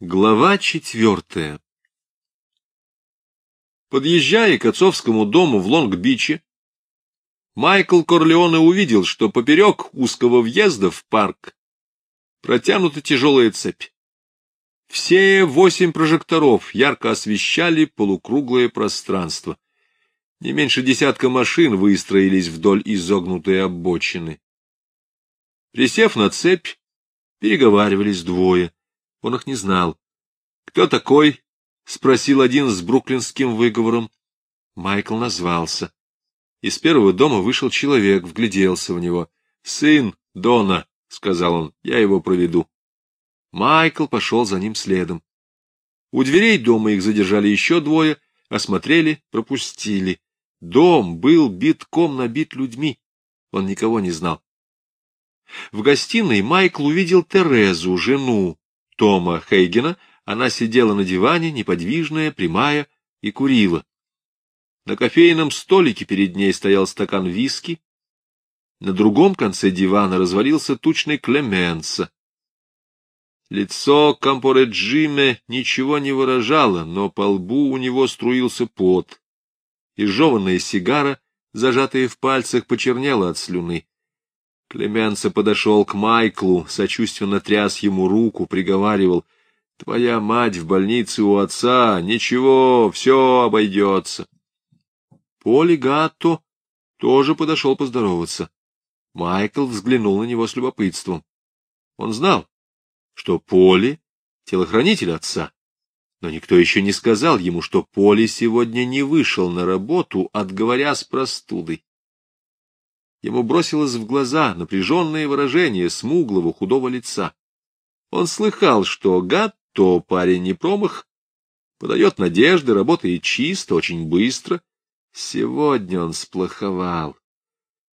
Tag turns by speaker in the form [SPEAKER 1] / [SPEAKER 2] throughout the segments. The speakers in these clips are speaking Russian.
[SPEAKER 1] Глава четвертая Подъезжая к отцовскому дому в Лонг-Биче, Майкл Корлеоне увидел, что поперек узкого въезда в парк протянута тяжелая цепь. Все восемь прожекторов ярко освещали полукруглое пространство. Не меньше десятка машин выстроились вдоль изогнутой обочины. Присев на цепь, переговаривались двое. Он их не знал. — Кто такой? — спросил один с бруклинским выговором. Майкл назвался. Из первого дома вышел человек, вгляделся в него. — Сын Дона, — сказал он, — я его проведу. Майкл пошел за ним следом. У дверей дома их задержали еще двое, осмотрели, пропустили. Дом был битком набит людьми. Он никого не знал. В гостиной Майкл увидел Терезу, жену Тома Хейгена. Она сидела на диване, неподвижная, прямая, и курила. На кофейном столике перед ней стоял стакан виски. На другом конце дивана развалился тучный Клеменса. Лицо Кампоре Джиме ничего не выражало, но по лбу у него струился пот. И жеванная сигара, зажатая в пальцах, почернела от слюны. Клеменца подошел к Майклу, сочувственно тряс ему руку, приговаривал. — Твоя мать в больнице у отца, ничего, все обойдется. Поли Гатто тоже подошел поздороваться. Майкл взглянул на него с любопытством. Он знал, что Поли — телохранитель отца, но никто еще не сказал ему, что Поли сегодня не вышел на работу, отговоря с простудой. Ему бросилось в глаза напряженное выражение смуглого худого лица. Он слыхал, что гад то парень не промах, подает надежды, работает чисто, очень быстро. Сегодня он сплоховал.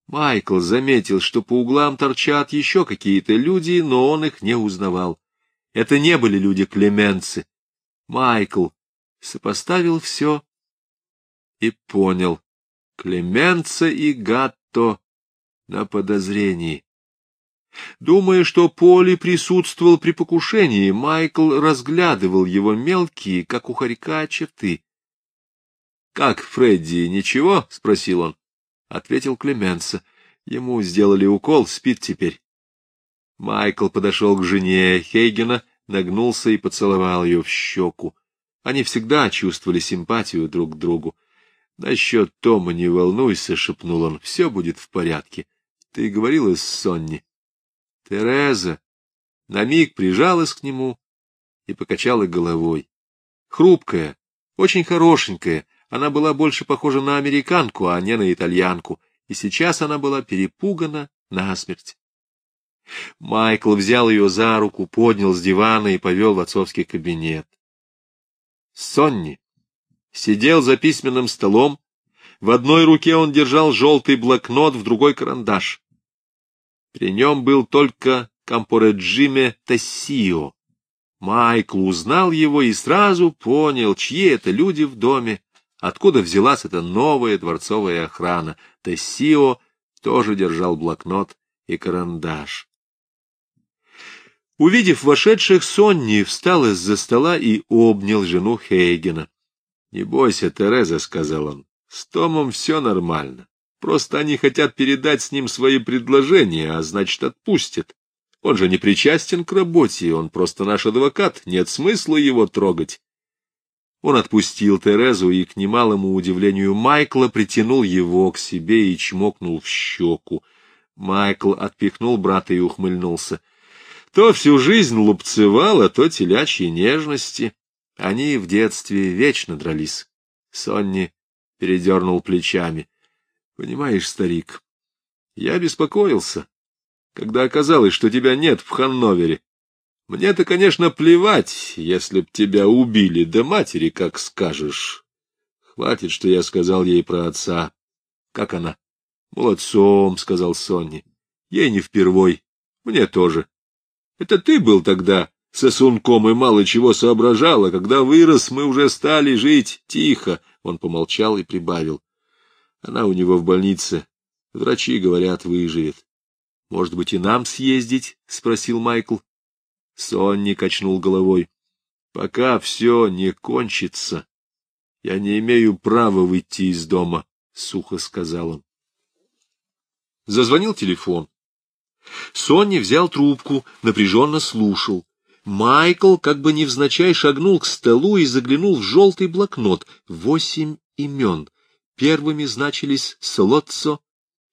[SPEAKER 1] Майкл заметил, что по углам торчат еще какие-то люди, но он их не узнавал. Это не были люди Клеменцы. Майкл сопоставил все и понял. Клеменца и Гатто на подозрении. Думая, что Поли присутствовал при покушении, Майкл разглядывал его мелкие, как у хорька, черты. — Как, Фредди, ничего? — спросил он. Ответил Клеменса. Ему сделали укол, спит теперь. Майкл подошел к жене Хейгена, нагнулся и поцеловал ее в щеку. Они всегда чувствовали симпатию друг к другу. — Насчет Тома не волнуйся, — шепнул он, — все будет в порядке. — ты говорила с Сонни. Тереза на миг прижалась к нему и покачала головой. Хрупкая, очень хорошенькая, она была больше похожа на американку, а не на итальянку, и сейчас она была перепугана насмерть. Майкл взял ее за руку, поднял с дивана и повел в отцовский кабинет. Сонни сидел за письменным столом в одной руке он держал желтый блокнот, в другой — карандаш. При нем был только Кампореджиме Тессио. Майкл узнал его и сразу понял, чьи это люди в доме, откуда взялась эта новая дворцовая охрана. Тессио тоже держал блокнот и карандаш. Увидев вошедших, Сонни встал из-за стола и обнял жену Хейгена. — Не бойся, Тереза, — сказал он, с Томом все нормально. Просто они хотят передать с ним свои предложения, а значит, отпустят. Он же не причастен к работе, он просто наш адвокат, нет смысла его трогать. Он отпустил Терезу и, к немалому удивлению Майкла, притянул его к себе и чмокнул в щеку. Майкл отпихнул брата и ухмыльнулся. То всю жизнь лупцевал, а то телячьи нежности. Они в детстве вечно дрались. Сонни передернул плечами. — Понимаешь, старик, я беспокоился, когда оказалось, что тебя нет в Ханновере. Мне-то, конечно, плевать, если б тебя убили, да матери, как скажешь. Хватит, что я сказал ей про отца. Как она? Молодцом, — сказал Сонни. Ей не впервой, мне тоже. Это ты был тогда сосунком и мало чего соображал, а когда вырос, мы уже стали жить тихо, он помолчал и прибавил. Она у него в больнице. Врачи говорят, выживет. — Может быть, и нам съездить? — спросил Майкл. Сонни качнул головой. Пока все не кончится, я не имею права выйти из дома, — сухо сказал он. Зазвонил телефон. Сонни взял трубку, напряженно слушал. Майкл, как бы невзначай, шагнул к столу и заглянул в желтый блокнот. Восемь имен. Первыми значились Солоццо,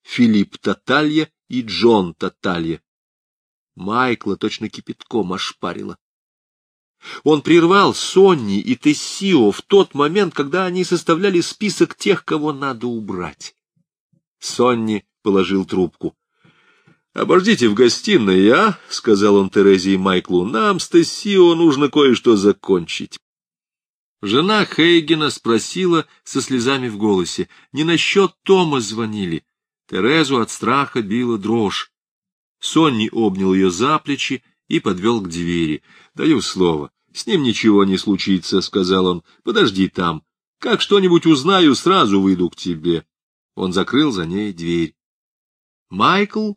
[SPEAKER 1] Филипп Таталья и Джон Таталья. Майкла точно кипятком ошпарило. Он прервал Сонни и Тессио в тот момент, когда они составляли список тех, кого надо убрать. Сонни положил трубку. — Обождите в гостиной, а? — сказал он Терезе и Майклу. — Нам с Тессио нужно кое-что закончить. Жена Хейгена спросила со слезами в голосе. Не насчет Тома звонили. Терезу от страха била дрожь. Сонни обнял ее за плечи и подвел к двери. — Даю слово. С ним ничего не случится, — сказал он. — Подожди там. Как что-нибудь узнаю, сразу выйду к тебе. Он закрыл за ней дверь. Майкл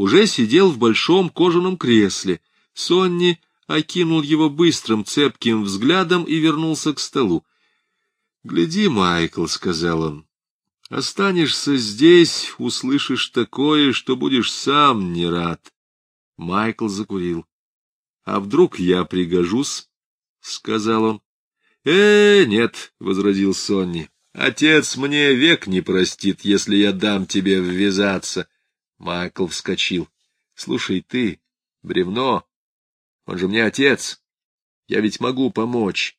[SPEAKER 1] уже сидел в большом кожаном кресле. Сонни окинул его быстрым, цепким взглядом и вернулся к столу. — Гляди, Майкл, — сказал он, — останешься здесь, услышишь такое, что будешь сам не рад. Майкл закурил. — А вдруг я пригожусь? — сказал он. — Э, нет, — возразил Сонни. — Отец мне век не простит, если я дам тебе ввязаться. Майкл вскочил. — Слушай, ты, бревно, он же мне отец. Я ведь могу помочь.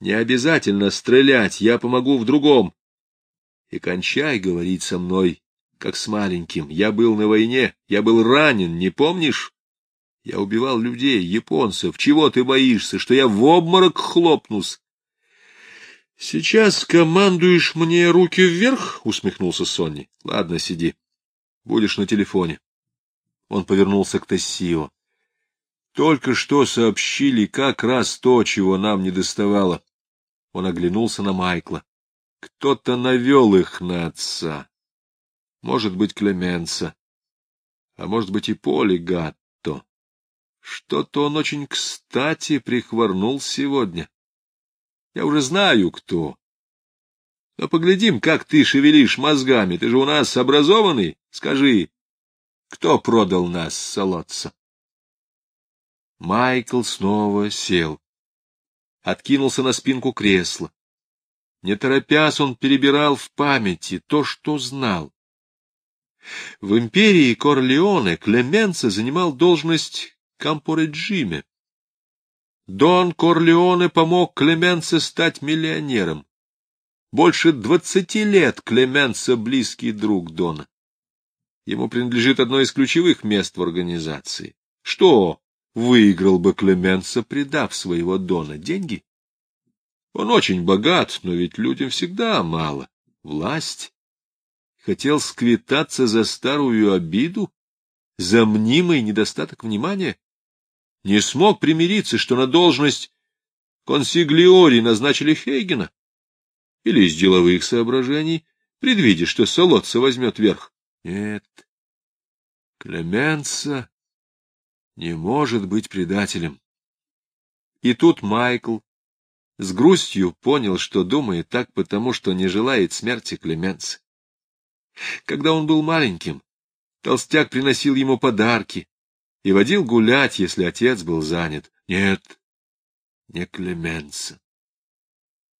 [SPEAKER 1] Не обязательно стрелять, я помогу в другом. И кончай говорить со мной, как с маленьким. Я был на войне, я был ранен, не помнишь? Я убивал людей, японцев. Чего ты боишься, что я в обморок хлопнусь? — Сейчас командуешь мне руки вверх? — усмехнулся Сонни. — Ладно, сиди. Будешь на телефоне. Он повернулся к Тессио. Только что сообщили как раз то, чего нам не доставало. Он оглянулся на Майкла. Кто-то навел их на отца. Может быть, Клеменса. А может быть, и Поли Гатто. Что-то он очень кстати прихворнул сегодня. Я уже знаю, кто. Но поглядим, как ты шевелишь мозгами. Ты же у нас образованный. Скажи, кто продал нас, Солодца? Майкл снова сел. Откинулся на спинку кресла. Не торопясь, он перебирал в памяти то, что знал. В империи Корлеоне Клеменце занимал должность кампореджиме. Дон Корлеоне помог Клеменце стать миллионером. Больше двадцати лет Клеменце близкий друг Дона. Ему принадлежит одно из ключевых мест в организации. Что выиграл бы Клеменса, предав своего Дона деньги? Он очень богат, но ведь людям всегда мало. Власть. Хотел сквитаться за старую обиду, за мнимый недостаток внимания. Не смог примириться, что на должность консиглиори назначили Хейгена. Или из деловых соображений, предвидя, что Солодца возьмет верх. Нет. Клеменса не может быть предателем. И тут Майкл с грустью понял, что думает так потому, что не желает смерти Клеменца. Когда он был маленьким, толстяк приносил ему подарки и водил гулять, если отец был занят. Нет, не Клеменца.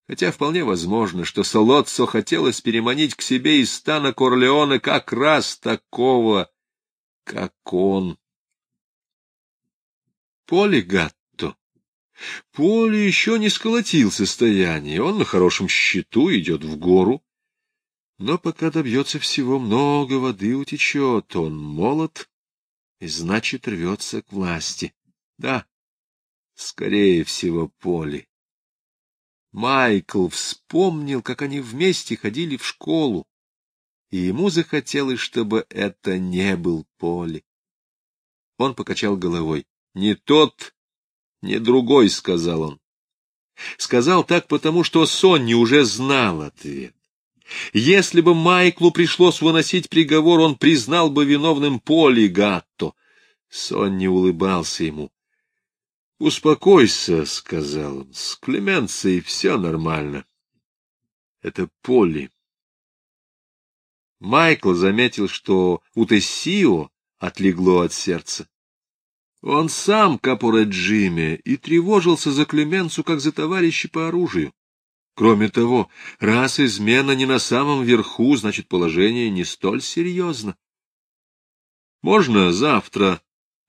[SPEAKER 1] Хотя вполне возможно, что Солоццо хотелось переманить к себе из стана Корлеоне как раз такого, как он. Поли Гатто. Поли еще не сколотил состояние, он на хорошем счету идет в гору. Но пока добьется всего, много воды утечет, он молод и, значит, рвется к власти. Да, скорее всего, Поли. Майкл вспомнил, как они вместе ходили в школу, и ему захотелось, чтобы это не был Поли. Он покачал головой. Не тот, не другой, — сказал он. Сказал так, потому что Сонни уже знал ответ. Если бы Майклу пришлось выносить приговор, он признал бы виновным Поли Гатто. Сонни улыбался ему. — Успокойся, — сказал он, — с Клеменцией все нормально. Это Полли. Майкл заметил, что у Тессио отлегло от сердца. Он сам капуре Джимми и тревожился за Клеменцу, как за товарища по оружию. Кроме того, раз измена не на самом верху, значит, положение не столь серьезно. — Можно завтра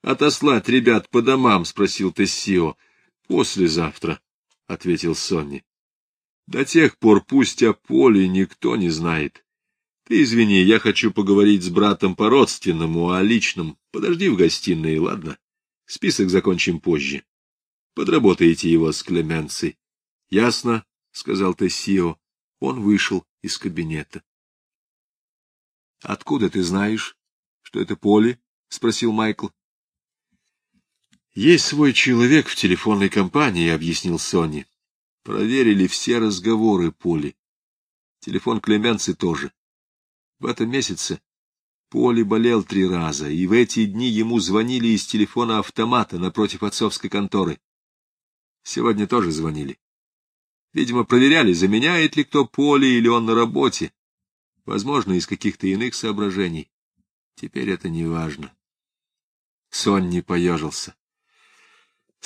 [SPEAKER 1] отослать ребят по домам? — спросил Тессио. — Послезавтра, — ответил Сонни. — До тех пор пусть о поле никто не знает. Ты извини, я хочу поговорить с братом по-родственному, о личном. Подожди в гостиной, ладно? Список закончим позже. Подработаете его с Клеменцией. — Ясно, — сказал Тессио. Он вышел из кабинета. — Откуда ты знаешь, что это поле? — спросил Майкл. — Есть свой человек в телефонной компании, — объяснил Сони. Проверили все разговоры Поли. Телефон Клеменции тоже. В этом месяце Поли болел три раза, и в эти дни ему звонили из телефона автомата напротив отцовской конторы. Сегодня тоже звонили. Видимо, проверяли, заменяет ли кто Поли или он на работе. Возможно, из каких-то иных соображений. Теперь это не важно. Сонни поежился.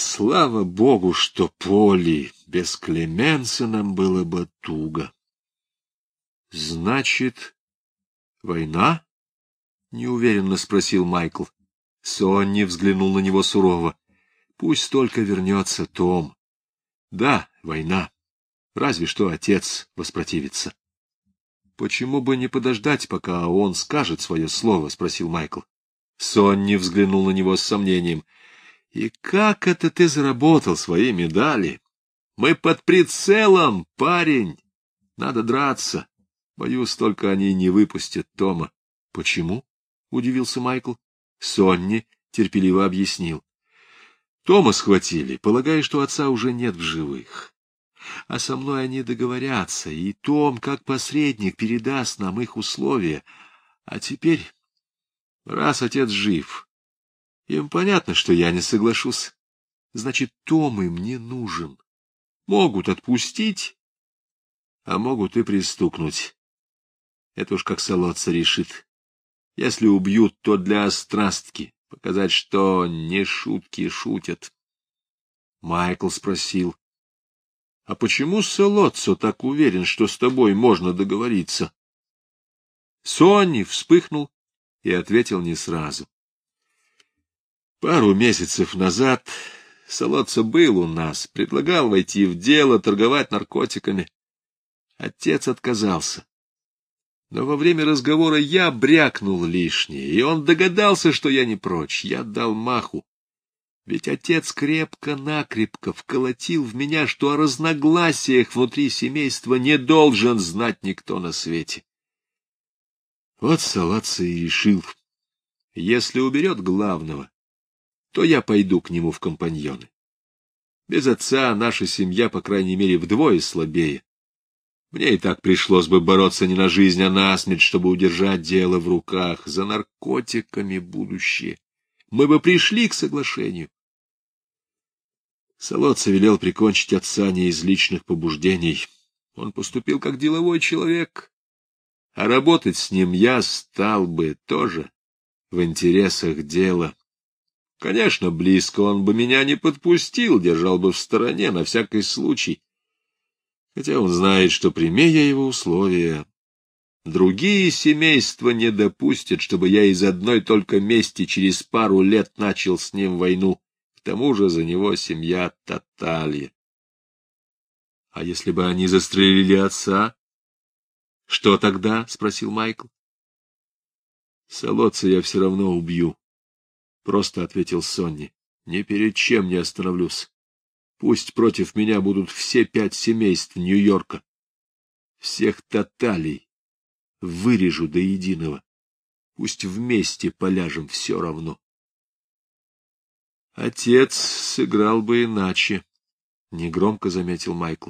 [SPEAKER 1] Слава богу, что Поли без Клеменса нам было бы туго. Значит, Война? — неуверенно спросил Майкл. Сонни взглянул на него сурово. — Пусть только вернется Том. — Да, война. Разве что отец воспротивится. — Почему бы не подождать, пока он скажет свое слово? — спросил Майкл. Сонни взглянул на него с сомнением. — И как это ты заработал свои медали? Мы под прицелом, парень. Надо драться. Боюсь, только они не выпустят Тома. — Почему? — удивился Майкл. Сонни терпеливо объяснил. Тома схватили, полагая, что отца уже нет в живых. А со мной они договорятся, и Том, как посредник, передаст нам их условия. А теперь, раз отец жив, им понятно, что я не соглашусь. Значит, Том им не нужен. Могут отпустить, а могут и пристукнуть. Это уж как Солодца решит. Если убьют, то для острастки, показать, что не шутки шутят. Майкл спросил, — А почему Солодцо так уверен, что с тобой можно договориться? Сонни вспыхнул и ответил не сразу. Пару месяцев назад Солодцо был у нас, предлагал войти в дело, торговать наркотиками. Отец отказался. Но во время разговора я брякнул лишнее, и он догадался, что я не прочь. Я дал маху. Ведь отец крепко-накрепко вколотил в меня, что о разногласиях внутри семейства не должен знать никто на свете. Вот Салатца и решил, если уберет главного, то я пойду к нему в компаньоны. Без отца наша семья, по крайней мере, вдвое слабее. Мне и так пришлось бы бороться не на жизнь, а на смерть, чтобы удержать дело в руках. За наркотиками будущее. Мы бы пришли к соглашению. Солодца велел прикончить отца не из личных побуждений. Он поступил как деловой человек. А работать с ним я стал бы тоже в интересах дела. Конечно, близко он бы меня не подпустил, держал бы в стороне на всякий случай хотя он знает, что, примея его условия, другие семейства не допустят, чтобы я из одной только мести через пару лет начал с ним войну. К тому же за него семья Таталья. — А если бы они застрелили отца? — Что тогда? — спросил Майкл. — Солодца я все равно убью, — просто ответил Сонни. — Ни перед чем не остановлюсь. Пусть против меня будут все пять семейств Нью-Йорка. Всех тоталей вырежу до единого. Пусть вместе поляжем все равно. Отец сыграл бы иначе, — негромко заметил Майкл.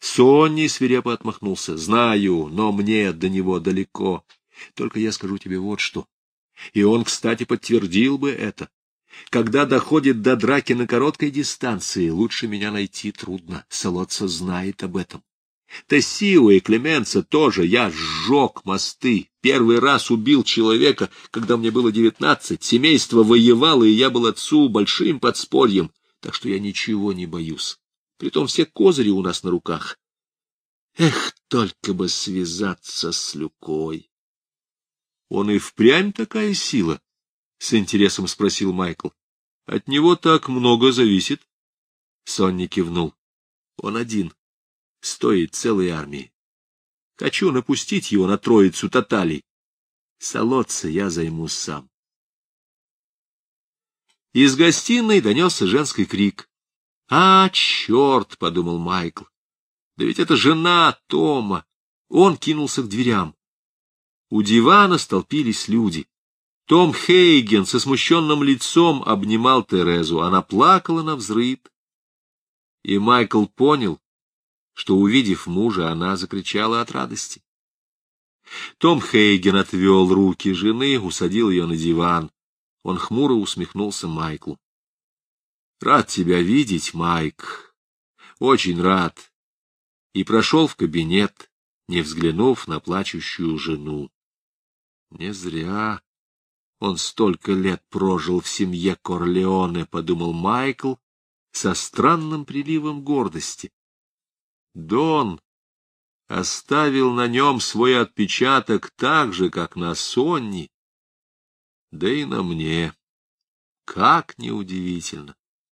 [SPEAKER 1] Сонни свирепо отмахнулся. Знаю, но мне до него далеко. Только я скажу тебе вот что. И он, кстати, подтвердил бы это. Когда доходит до драки на короткой дистанции, лучше меня найти трудно. Солоца знает об этом. Тессио и Клеменца тоже. Я сжег мосты. Первый раз убил человека, когда мне было девятнадцать. Семейство воевало, и я был отцу большим подспорьем. Так что я ничего не боюсь. Притом все козыри у нас на руках. Эх, только бы связаться с Люкой. — Он и впрямь такая сила? — с интересом спросил Майкл. — От него так много зависит. Сонни кивнул. — Он один стоит целой армии. Хочу напустить его на троицу таталий. Солодца я займусь сам. Из гостиной донесся женский крик. «А, черт!» — подумал Майкл. «Да ведь это жена Тома!» Он кинулся к дверям. У дивана столпились люди. Том Хейген со смущенным лицом обнимал Терезу. Она плакала на взрыв. И Майкл понял, что, увидев мужа, она закричала от радости. Том Хейген отвел руки жены, усадил ее на диван. Он хмуро усмехнулся Майклу. — Рад тебя видеть, Майк. Очень рад. И прошел в кабинет, не взглянув на плачущую жену. Не зря он столько лет прожил в семье Корлеоне, — подумал Майкл со странным приливом гордости. Дон оставил на нем свой отпечаток так же, как на Сонни, да и на мне. Как неудивительно!